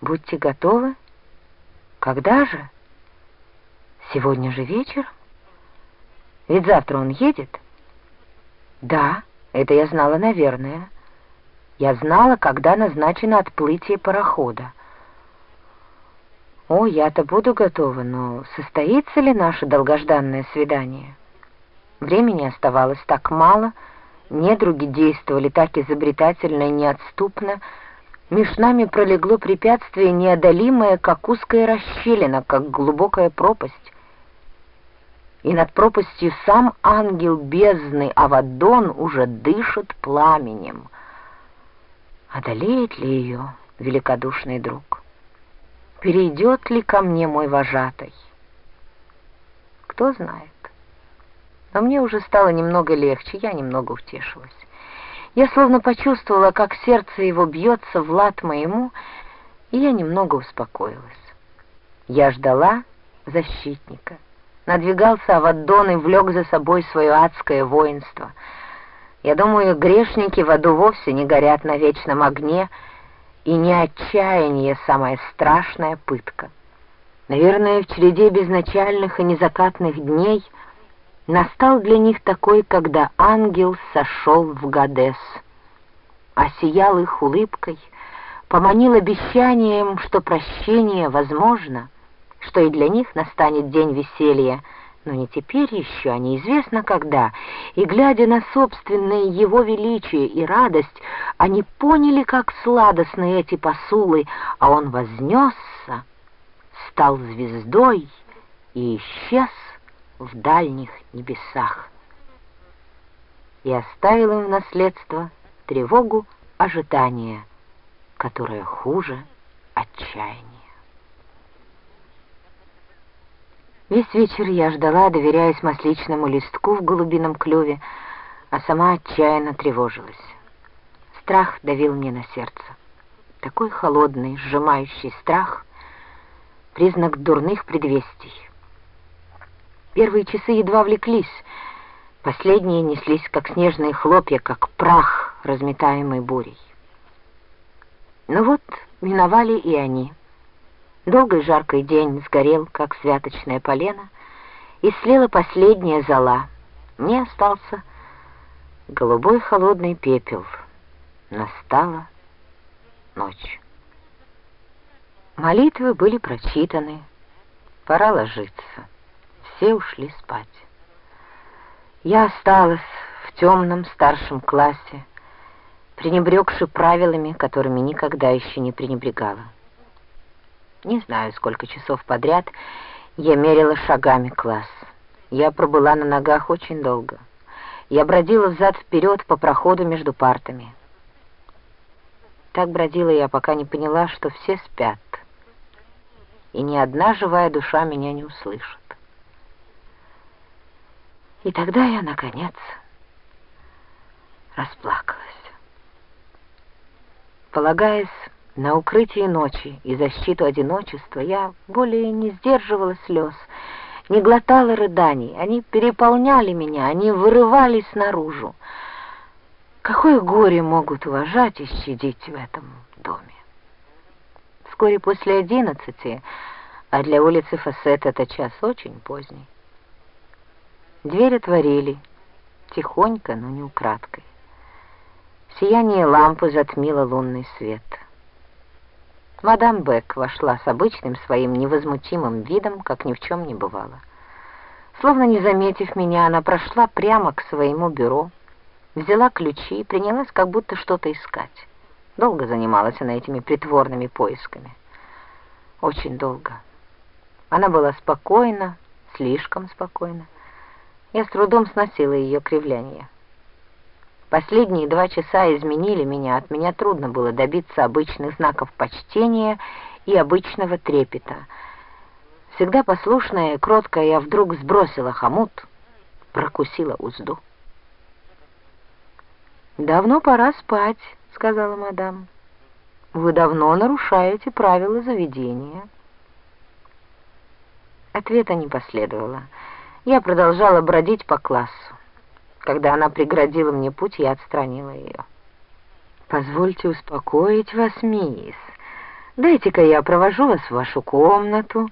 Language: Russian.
Будьте готовы. Когда же? Сегодня же вечер? Ведь завтра он едет. Да, это я знала, наверное. Я знала, когда назначено отплытие парохода. О, я-то буду готова, но состоится ли наше долгожданное свидание? Времени оставалось так мало, недруги действовали так изобретательно и неотступно, меж нами пролегло препятствие неодолимое, как узкая расщелина, как глубокая пропасть. И над пропастью сам ангел бездны Авадон уже дышит пламенем. Одолеет ли ее великодушный друг? Перейдет ли ко мне мой вожатый? Кто знает. Но мне уже стало немного легче, я немного утешилась. Я словно почувствовала, как сердце его бьется в лад моему, и я немного успокоилась. Я ждала защитника. Надвигался Аваддон и влек за собой свое адское воинство. Я думаю, грешники в аду вовсе не горят на вечном огне, и не отчаяние самая страшная пытка. Наверное, в череде безначальных и незакатных дней — Настал для них такой, когда ангел сошел в Гадес, осиял их улыбкой, поманил обещанием, что прощение возможно, что и для них настанет день веселья, но не теперь еще, а неизвестно когда, и, глядя на собственное его величие и радость, они поняли, как сладостны эти посулы, а он вознесся, стал звездой и исчез в дальних небесах и оставил им в наследство тревогу ожидания, которая хуже отчаяния. Весь вечер я ждала, доверяясь масличному листку в голубином клюве, а сама отчаянно тревожилась. Страх давил мне на сердце. Такой холодный, сжимающий страх — признак дурных предвестий. Первые часы едва влеклись, последние неслись, как снежные хлопья, как прах, разметаемый бурей. Но вот миновали и они. Долгий жаркий день сгорел, как святочное полено, и слела последняя зола. Мне остался голубой холодный пепел. Настала ночь. Молитвы были прочитаны, пора ложиться все ушли спать. Я осталась в темном старшем классе, пренебрегши правилами, которыми никогда еще не пренебрегала. Не знаю, сколько часов подряд я мерила шагами класс. Я пробыла на ногах очень долго. Я бродила взад-вперед по проходу между партами. Так бродила я, пока не поняла, что все спят, и ни одна живая душа меня не услышит. И тогда я, наконец, расплакалась. Полагаясь на укрытие ночи и защиту одиночества, я более не сдерживала слез, не глотала рыданий. Они переполняли меня, они вырывались наружу. Какое горе могут уважать и щадить в этом доме? Вскоре после одиннадцати, а для улицы Фасет это час очень поздний, Дверь отворили, тихонько, но не украдкой. Сияние лампы затмило лунный свет. Мадам Бек вошла с обычным своим невозмутимым видом, как ни в чем не бывало. Словно не заметив меня, она прошла прямо к своему бюро, взяла ключи и принялась как будто что-то искать. Долго занималась она этими притворными поисками. Очень долго. Она была спокойна, слишком спокойна. Я с трудом сносила ее кривляние. Последние два часа изменили меня, от меня трудно было добиться обычных знаков почтения и обычного трепета. Всегда послушная и кроткая, я вдруг сбросила хомут, прокусила узду. «Давно пора спать», — сказала мадам. «Вы давно нарушаете правила заведения». Ответа не последовало. Я продолжала бродить по классу. Когда она преградила мне путь, я отстранила ее. «Позвольте успокоить вас, мисс. Дайте-ка я провожу вас в вашу комнату,